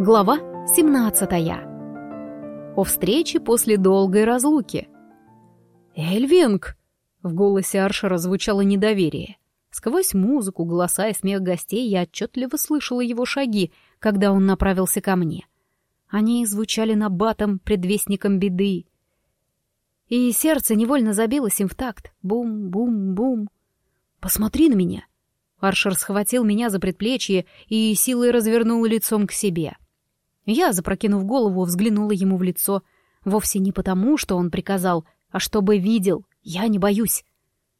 Глава 17 О встрече после долгой разлуки. «Эльвинг!» — в голосе Аршера звучало недоверие. Сквозь музыку, голоса и смех гостей я отчетливо слышала его шаги, когда он направился ко мне. Они звучали набатом, предвестником беды. И сердце невольно забилось им в такт. Бум-бум-бум. «Посмотри на меня!» Аршер схватил меня за предплечье и силой развернул лицом к себе. Я, запрокинув голову, взглянула ему в лицо. Вовсе не потому, что он приказал, а чтобы видел. Я не боюсь.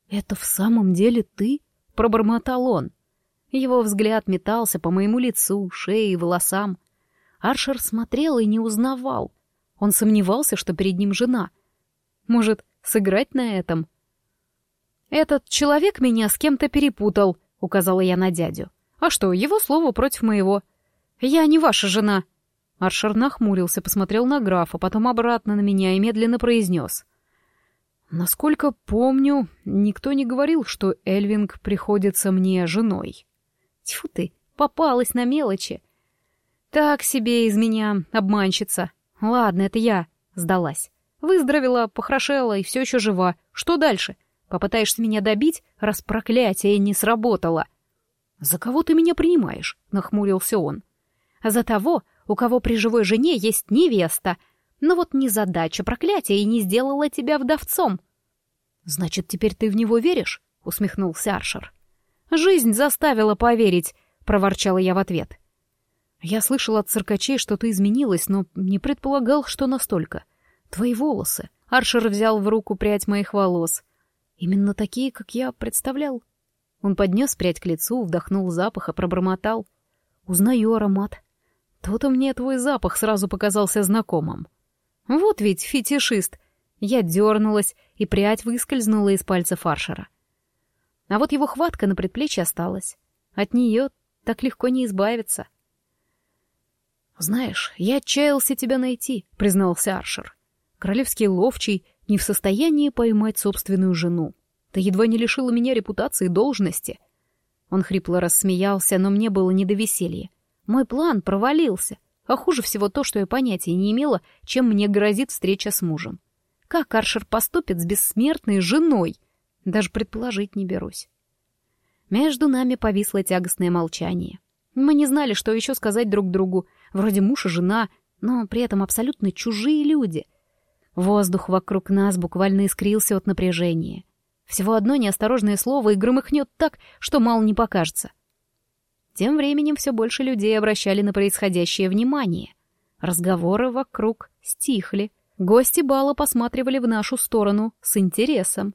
«Это в самом деле ты?» — пробормотал он. Его взгляд метался по моему лицу, шее и волосам. Аршер смотрел и не узнавал. Он сомневался, что перед ним жена. Может, сыграть на этом? «Этот человек меня с кем-то перепутал», — указала я на дядю. «А что, его слово против моего?» «Я не ваша жена», Аршер нахмурился, посмотрел на графа, потом обратно на меня и медленно произнес. «Насколько помню, никто не говорил, что Эльвинг приходится мне женой». «Тьфу ты, попалась на мелочи!» «Так себе из меня обманщица. Ладно, это я», — сдалась. «Выздоровела, похорошела и все еще жива. Что дальше? Попытаешься меня добить, раз проклятие не сработало?» «За кого ты меня принимаешь?» — нахмурился он. «За того, у кого при живой жене есть невеста. Но вот незадача проклятия и не сделала тебя вдовцом. «Значит, теперь ты в него веришь?» — усмехнулся Аршер. «Жизнь заставила поверить», — проворчала я в ответ. «Я слышал от циркачей, что ты изменилась, но не предполагал, что настолько. Твои волосы». Аршер взял в руку прядь моих волос. «Именно такие, как я представлял». Он поднес прядь к лицу, вдохнул запах и пробормотал. «Узнаю аромат. То-то мне твой запах сразу показался знакомым. Вот ведь фетишист. Я дернулась, и прядь выскользнула из пальца фаршера. А вот его хватка на предплечье осталась. От нее так легко не избавиться. «Знаешь, я отчаялся тебя найти», — признался Аршер. «Королевский ловчий не в состоянии поймать собственную жену. Ты едва не лишила меня репутации и должности». Он хрипло рассмеялся, но мне было не до веселья. Мой план провалился, а хуже всего то, что я понятия не имела, чем мне грозит встреча с мужем. Как Аршер поступит с бессмертной женой? Даже предположить не берусь. Между нами повисло тягостное молчание. Мы не знали, что еще сказать друг другу. Вроде муж и жена, но при этом абсолютно чужие люди. Воздух вокруг нас буквально искрился от напряжения. Всего одно неосторожное слово и громыхнет так, что мало не покажется — тем временем все больше людей обращали на происходящее внимание. Разговоры вокруг стихли. Гости бала посматривали в нашу сторону с интересом.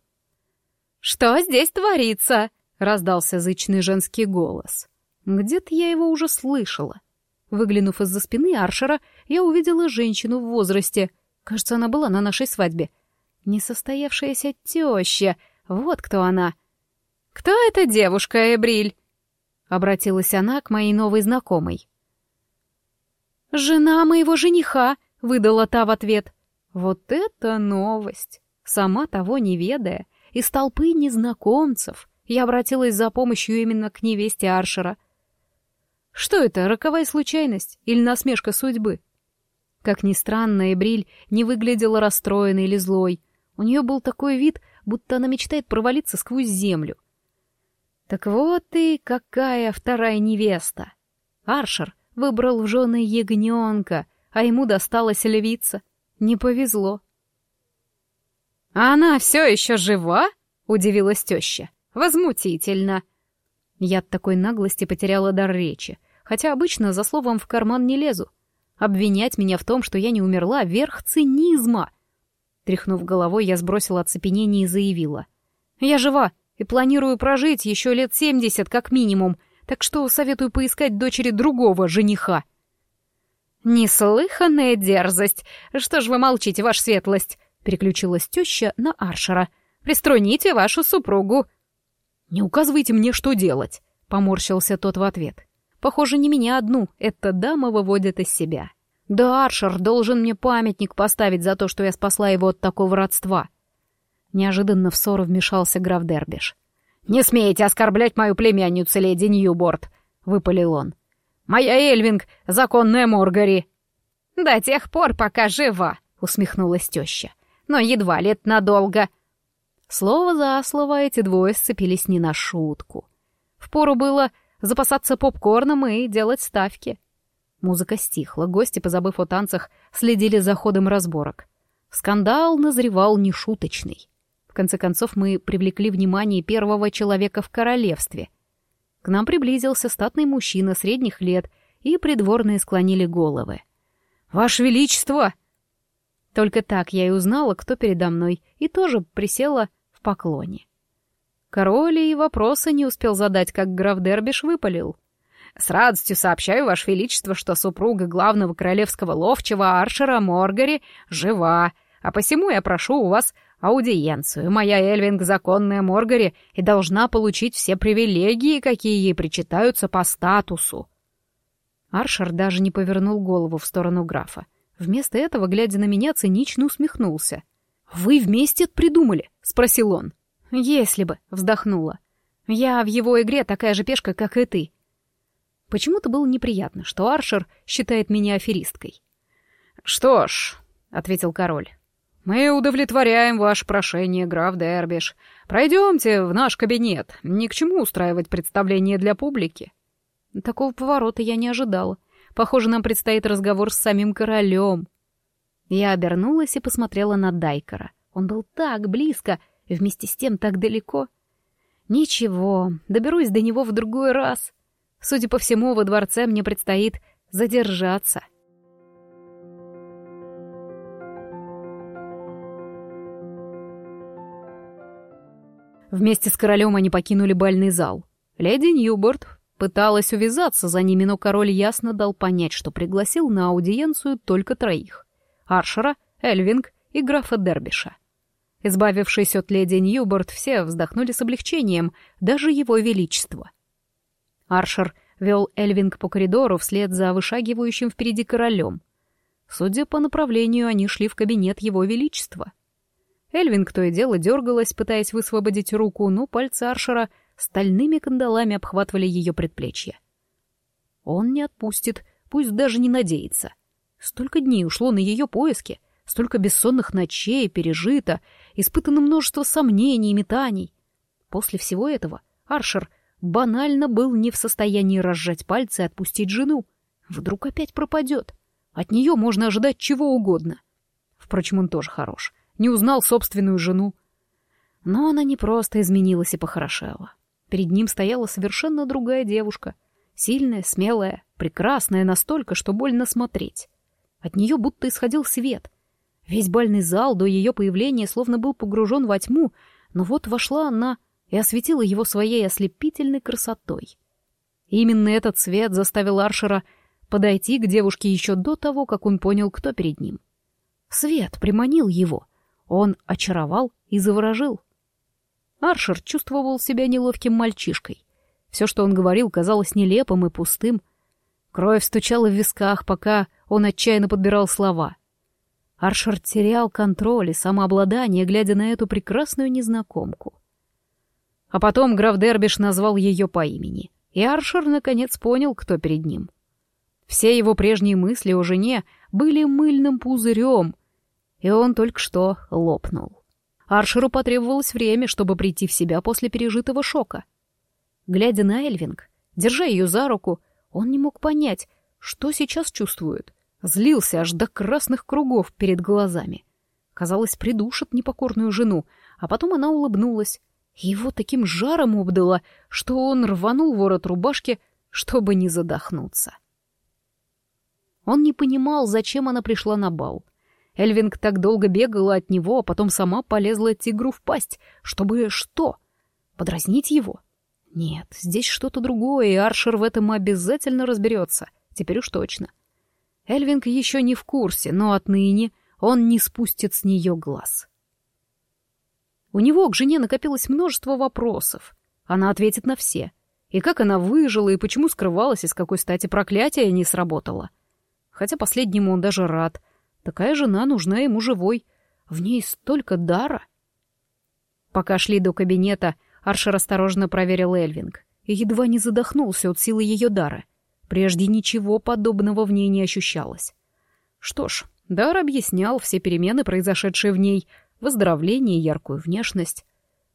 «Что здесь творится?» — раздался зычный женский голос. Где-то я его уже слышала. Выглянув из-за спины Аршера, я увидела женщину в возрасте. Кажется, она была на нашей свадьбе. Несостоявшаяся теща. Вот кто она. «Кто эта девушка, Эбриль?» — обратилась она к моей новой знакомой. «Жена моего жениха», — выдала та в ответ. «Вот это новость!» Сама того не ведая, из толпы незнакомцев я обратилась за помощью именно к невесте Аршера. Что это, роковая случайность или насмешка судьбы? Как ни странно, Эбриль не выглядела расстроенной или злой. У нее был такой вид, будто она мечтает провалиться сквозь землю. Так вот и какая вторая невеста. Аршер выбрал в жены ягненка, а ему досталась львица. Не повезло. «А она все еще жива?» — удивилась теща. «Возмутительно!» Я от такой наглости потеряла дар речи, хотя обычно за словом в карман не лезу. Обвинять меня в том, что я не умерла, — верх цинизма. Тряхнув головой, я сбросила оцепенение и заявила. «Я жива, и планирую прожить еще лет семьдесят как минимум, так что советую поискать дочери другого жениха». «Неслыханная дерзость! Что ж вы молчите, ваша светлость?» — переключилась теща на Аршера. «Приструните вашу супругу». «Не указывайте мне, что делать», — поморщился тот в ответ. «Похоже, не меня одну, эта дама выводит из себя. Да Аршер должен мне памятник поставить за то, что я спасла его от такого родства». Неожиданно в ссору вмешался граф Дербиш. «Не смейте оскорблять мою племянницу, леди Ньюборд!» — выпалил он. Моя Эльвинг, законная Моргари!» «До тех пор, пока жива!» — усмехнулась теща. «Но едва это надолго!» Слово за слово эти двое сцепились не на шутку. Впору было запасаться попкорном и делать ставки. Музыка стихла, гости, позабыв о танцах, следили за ходом разборок. Скандал назревал нешуточный. Конце концов, мы привлекли внимание первого человека в королевстве. К нам приблизился статный мужчина средних лет, и придворные склонили головы. «Ваше Величество!» Только так я и узнала, кто передо мной, и тоже присела в поклоне. Король и вопроса не успел задать, как граф Дербиш выпалил. «С радостью сообщаю, Ваше Величество, что супруга главного королевского ловчего Аршера Моргари жива, а посему я прошу у вас аудиенцию. Моя Эльвинг законная Моргари и должна получить все привилегии, какие ей причитаются по статусу». Аршер даже не повернул голову в сторону графа. Вместо этого, глядя на меня, цинично усмехнулся. «Вы вместе это придумали?» — спросил он. «Если бы», — вздохнула. «Я в его игре такая же пешка, как и ты». Почему-то было неприятно, что Аршер считает меня аферисткой. «Что ж», — ответил король, — «мы удовлетворяем ваше прошение, граф Дербиш. Пройдемте в наш кабинет. Ни к чему устраивать представление для публики». Такого поворота я не ожидала. Похоже, нам предстоит разговор с самим королем. Я обернулась и посмотрела на Дайкера. Он был так близко, и вместе с тем так далеко. Ничего, доберусь до него в другой раз. Судя по всему, во дворце мне предстоит задержаться. Вместе с королем они покинули бальный зал. Леди Ньюборд Пыталась увязаться за ними, но король ясно дал понять, что пригласил на аудиенцию только троих — Аршера, Эльвинг и графа Дербиша. Избавившись от леди Ньюборд, все вздохнули с облегчением, даже его величество. Аршер вел Эльвинг по коридору вслед за вышагивающим впереди королем. Судя по направлению, они шли в кабинет его величества. Эльвинг то и дело дергалась, пытаясь высвободить руку, но пальцы Аршера — стальными кандалами обхватывали ее предплечья. Он не отпустит, пусть даже не надеется. Столько дней ушло на ее поиски, столько бессонных ночей пережито, испытано множество сомнений и метаний. После всего этого Аршер банально был не в состоянии разжать пальцы и отпустить жену. Вдруг опять пропадет. От нее можно ожидать чего угодно. Впрочем, он тоже хорош. Не узнал собственную жену. Но она не просто изменилась и похорошела. Перед ним стояла совершенно другая девушка. Сильная, смелая, прекрасная настолько, что больно смотреть. От нее будто исходил свет. Весь бальный зал до ее появления словно был погружен во тьму, но вот вошла она и осветила его своей ослепительной красотой. именно этот свет заставил Аршера подойти к девушке еще до того, как он понял, кто перед ним. Свет приманил его. Он очаровал и заворожил. Аршер чувствовал себя неловким мальчишкой. Все, что он говорил, казалось нелепым и пустым. Кровь стучала в висках, пока он отчаянно подбирал слова. Аршер терял контроль и самообладание, глядя на эту прекрасную незнакомку. А потом граф Дербиш назвал ее по имени, и Аршер наконец понял, кто перед ним. Все его прежние мысли о жене были мыльным пузырем, и он только что лопнул. Аршеру потребовалось время, чтобы прийти в себя после пережитого шока. Глядя на Эльвинг, держа ее за руку, он не мог понять, что сейчас чувствует. Злился аж до красных кругов перед глазами. Казалось, придушит непокорную жену, а потом она улыбнулась. Его таким жаром обдало, что он рванул ворот рубашки, чтобы не задохнуться. Он не понимал, зачем она пришла на бал — Эльвинг так долго бегала от него, а потом сама полезла тигру в пасть, чтобы что? Подразнить его? Нет, здесь что-то другое, и Аршер в этом обязательно разберется. Теперь уж точно. Эльвинг еще не в курсе, но отныне он не спустит с нее глаз. У него к жене накопилось множество вопросов. Она ответит на все. И как она выжила, и почему скрывалась, и с какой стати проклятие не сработало. Хотя последнему он даже рад — Такая жена нужна ему живой. В ней столько дара. Пока шли до кабинета, Аршер осторожно проверил Эльвинг и едва не задохнулся от силы ее дара. Прежде ничего подобного в ней не ощущалось. Что ж, Дар объяснял все перемены, произошедшие в ней, выздоровление яркую внешность.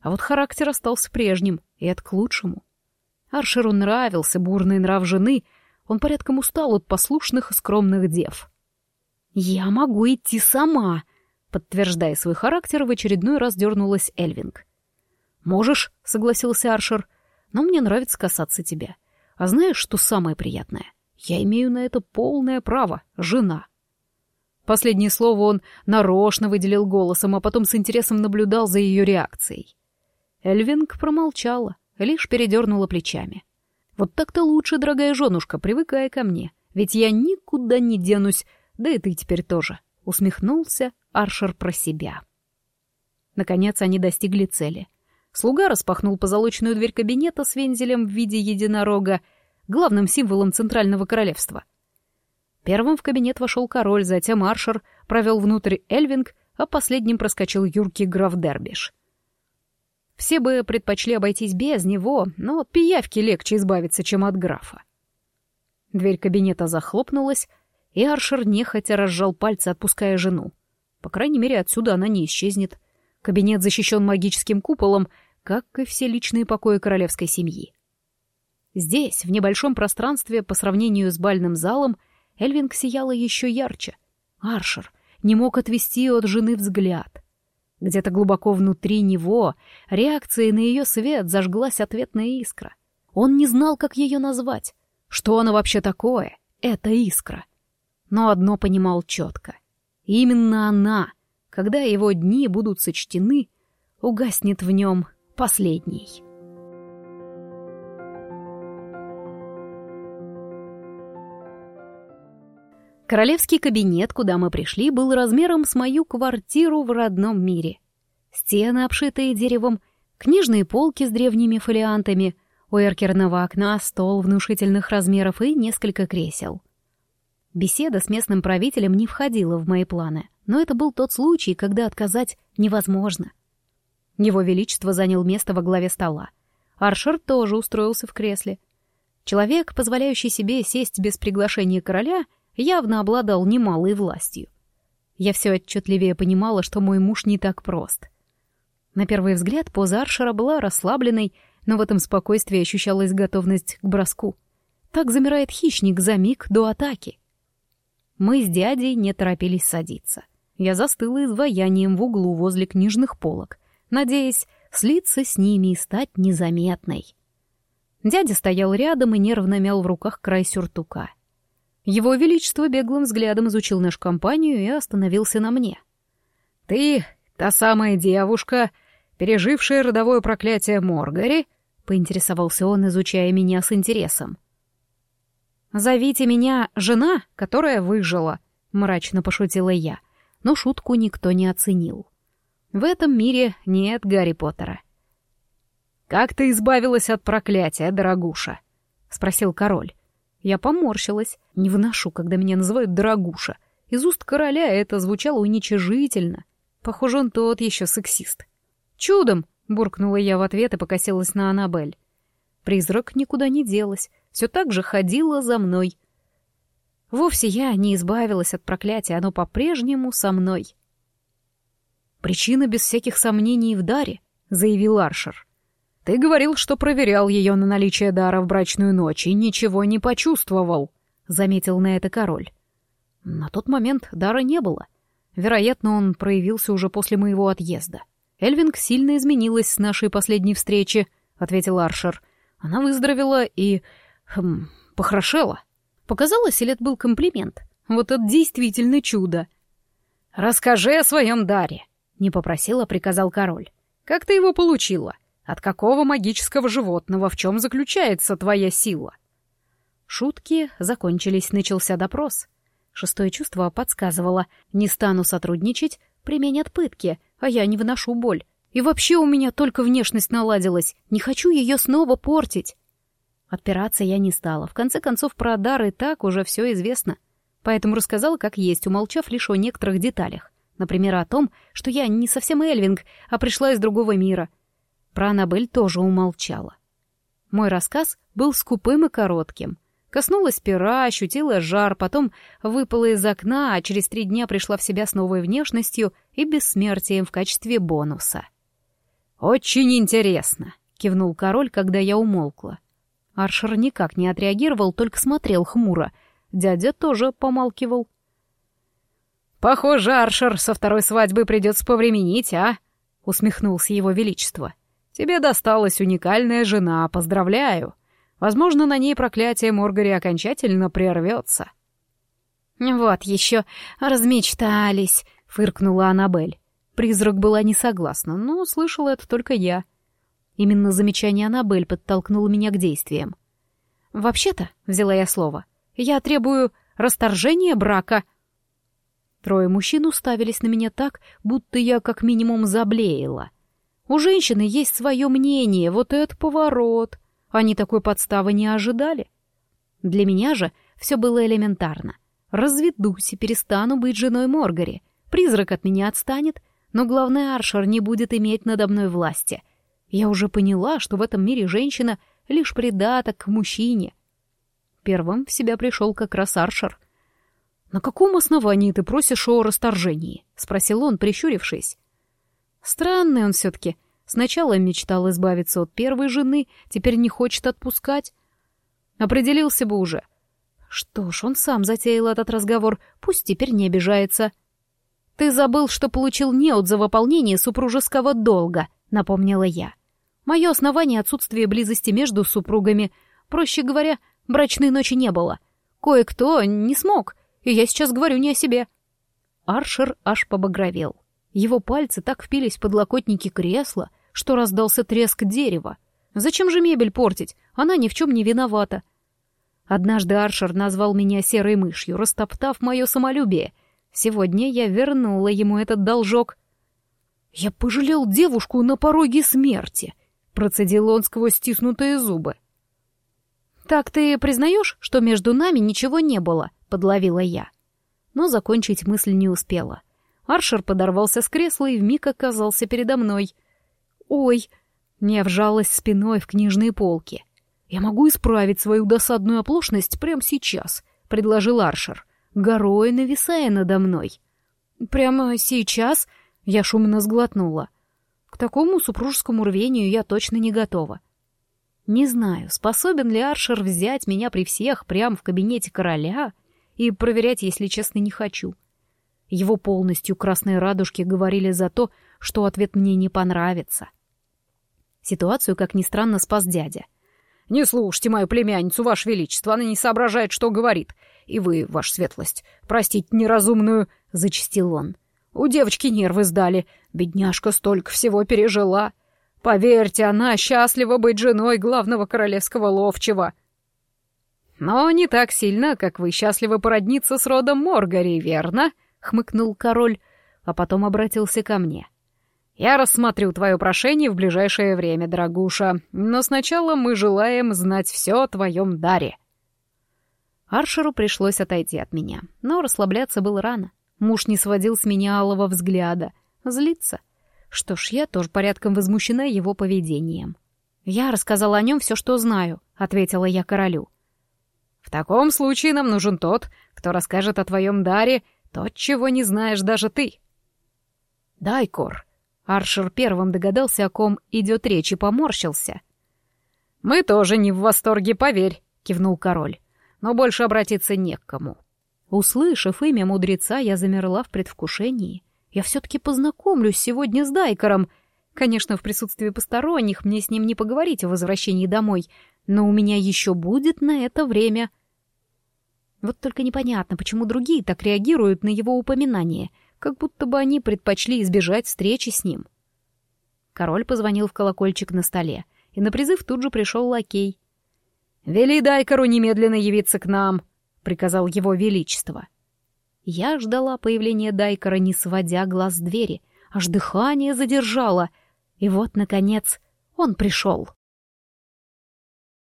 А вот характер остался прежним, и это к лучшему. Аршеру нравился бурный нрав жены, он порядком устал от послушных и скромных дев. «Я могу идти сама», — подтверждая свой характер, в очередной раз дернулась Эльвинг. «Можешь», — согласился Аршер, — «но мне нравится касаться тебя. А знаешь, что самое приятное? Я имею на это полное право, жена». Последнее слово он нарочно выделил голосом, а потом с интересом наблюдал за ее реакцией. Эльвинг промолчала, лишь передернула плечами. «Вот так-то лучше, дорогая женушка, привыкай ко мне, ведь я никуда не денусь, да и ты теперь тоже», — усмехнулся Аршер про себя. Наконец они достигли цели. Слуга распахнул позолоченную дверь кабинета с вензелем в виде единорога, главным символом Центрального Королевства. Первым в кабинет вошел король, затем Аршер провел внутрь Эльвинг, а последним проскочил юркий граф Дербиш. Все бы предпочли обойтись без него, но от пиявки легче избавиться, чем от графа. Дверь кабинета захлопнулась, и Аршер нехотя разжал пальцы, отпуская жену. По крайней мере, отсюда она не исчезнет. Кабинет защищен магическим куполом, как и все личные покои королевской семьи. Здесь, в небольшом пространстве, по сравнению с бальным залом, Эльвинг сияла еще ярче. Аршер не мог отвести от жены взгляд. Где-то глубоко внутри него, реакцией на ее свет, зажглась ответная искра. Он не знал, как ее назвать. Что она вообще такое, эта искра? Но одно понимал четко. Именно она, когда его дни будут сочтены, угаснет в нем последний. Королевский кабинет, куда мы пришли, был размером с мою квартиру в родном мире. Стены, обшитые деревом, книжные полки с древними фолиантами, у эркерного окна стол внушительных размеров и несколько кресел. Беседа с местным правителем не входила в мои планы, но это был тот случай, когда отказать невозможно. Его Величество занял место во главе стола. Аршер тоже устроился в кресле. Человек, позволяющий себе сесть без приглашения короля — явно обладал немалой властью. Я все отчетливее понимала, что мой муж не так прост. На первый взгляд поза Аршера была расслабленной, но в этом спокойствии ощущалась готовность к броску. Так замирает хищник за миг до атаки. Мы с дядей не торопились садиться. Я застыла изваянием в углу возле книжных полок, надеясь слиться с ними и стать незаметной. Дядя стоял рядом и нервно мял в руках край сюртука — его Величество беглым взглядом изучил нашу компанию и остановился на мне. «Ты та самая девушка, пережившая родовое проклятие Моргари?» — поинтересовался он, изучая меня с интересом. «Зовите меня жена, которая выжила», — мрачно пошутила я, но шутку никто не оценил. В этом мире нет Гарри Поттера. «Как ты избавилась от проклятия, дорогуша?» — спросил король. Я поморщилась. Не выношу, когда меня называют «дорогуша». Из уст короля это звучало уничижительно. Похоже, он тот еще сексист. «Чудом!» — буркнула я в ответ и покосилась на Аннабель. Призрак никуда не делась, все так же ходила за мной. Вовсе я не избавилась от проклятия, оно по-прежнему со мной. «Причина без всяких сомнений в даре», — заявил Аршер. Ты говорил, что проверял ее на наличие дара в брачную ночь и ничего не почувствовал», — заметил на это король. На тот момент дара не было. Вероятно, он проявился уже после моего отъезда. Эльвинг сильно изменилась с нашей последней встречи, — ответил Аршер. Она выздоровела и... Хм, похорошела. Показалось, или это был комплимент? Вот это действительно чудо. «Расскажи о своем даре», — не попросил, а приказал король. «Как ты его получила?» От какого магического животного, в чем заключается твоя сила? Шутки закончились, начался допрос. Шестое чувство подсказывало, не стану сотрудничать, применят пытки, а я не выношу боль. И вообще у меня только внешность наладилась, не хочу ее снова портить. Отпираться я не стала, в конце концов про дар и так уже все известно. Поэтому рассказала как есть, умолчав лишь о некоторых деталях. Например, о том, что я не совсем Эльвинг, а пришла из другого мира — про Аннабель тоже умолчала. Мой рассказ был скупым и коротким. Коснулась пера, ощутила жар, потом выпала из окна, а через три дня пришла в себя с новой внешностью и бессмертием в качестве бонуса. «Очень интересно», — кивнул король, когда я умолкла. Аршер никак не отреагировал, только смотрел хмуро. Дядя тоже помалкивал. «Похоже, Аршер со второй свадьбы придется повременить, а?» — усмехнулся его величество. «Тебе досталась уникальная жена, поздравляю. Возможно, на ней проклятие Моргари окончательно прервется». «Вот еще размечтались», — фыркнула Аннабель. Призрак была не согласна, но слышала это только я. Именно замечание Аннабель подтолкнуло меня к действиям. «Вообще-то», — взяла я слово, — «я требую расторжения брака», Трое мужчин уставились на меня так, будто я как минимум заблеяла. У женщины есть свое мнение, вот это поворот. Они такой подставы не ожидали. Для меня же все было элементарно. Разведусь и перестану быть женой Моргари. Призрак от меня отстанет, но главный Аршер не будет иметь надо мной власти. Я уже поняла, что в этом мире женщина — лишь придаток к мужчине. Первым в себя пришел как раз Аршер. «На каком основании ты просишь о расторжении?» — спросил он, прищурившись. Странный он все-таки. Сначала мечтал избавиться от первой жены, теперь не хочет отпускать. Определился бы уже. Что ж, он сам затеял этот разговор, пусть теперь не обижается. «Ты забыл, что получил неуд за выполнение супружеского долга», — напомнила я. «Мое основание — отсутствие близости между супругами. Проще говоря, брачной ночи не было. Кое-кто не смог, и я сейчас говорю не о себе». Аршер аж побагровел. Его пальцы так впились в подлокотники кресла, что раздался треск дерева. Зачем же мебель портить? Она ни в чем не виновата. Однажды Аршер назвал меня серой мышью, растоптав мое самолюбие. Сегодня я вернула ему этот должок. «Я пожалел девушку на пороге смерти», — процедил он сквозь стиснутые зубы. «Так ты признаешь, что между нами ничего не было?» подловила я. Но закончить мысль не успела. Аршер подорвался с кресла и вмиг оказался передо мной. «Ой!» — не вжалась спиной в книжные полки. «Я могу исправить свою досадную оплошность прямо сейчас», — предложил Аршер, горой нависая надо мной. «Прямо сейчас?» — я шумно сглотнула. «К такому супружескому рвению я точно не готова». Не знаю, способен ли Аршер взять меня при всех прямо в кабинете короля, и проверять, если честно, не хочу. Его полностью красные радужки говорили за то, что ответ мне не понравится. Ситуацию, как ни странно, спас дядя. «Не слушайте мою племянницу, Ваше Величество, она не соображает, что говорит. И вы, Ваша Светлость, простите неразумную», — зачастил он. «У девочки нервы сдали, бедняжка столько всего пережила. Поверьте, она счастлива быть женой главного королевского ловчего». «Но не так сильно, как вы счастливы породниться с родом Моргари, верно?» — хмыкнул король, а потом обратился ко мне. «Я рассмотрю твое прошение в ближайшее время, дорогуша, но сначала мы желаем знать все о твоем даре». Аршеру пришлось отойти от меня, но расслабляться было рано. Муж не сводил с меня алого взгляда. Злиться. Что ж, я тоже порядком возмущена его поведением. «Я рассказала о нем все, что знаю», — ответила я королю. В таком случае нам нужен тот, кто расскажет о твоем даре то, чего не знаешь даже ты. Дайкор. Аршер первым догадался, о ком идет речь, и поморщился. «Мы тоже не в восторге, поверь», — кивнул король. «Но больше обратиться не к кому». Услышав имя мудреца, я замерла в предвкушении. Я все-таки познакомлюсь сегодня с Дайкором. Конечно, в присутствии посторонних мне с ним не поговорить о возвращении домой, но у меня еще будет на это время. Вот только непонятно, почему другие так реагируют на его упоминание, как будто бы они предпочли избежать встречи с ним. Король позвонил в колокольчик на столе, и на призыв тут же пришел лакей. «Вели Дайкару немедленно явиться к нам», — приказал его величество. Я ждала появления Дайкара, не сводя глаз с двери, аж дыхание задержала, и вот, наконец, он пришел.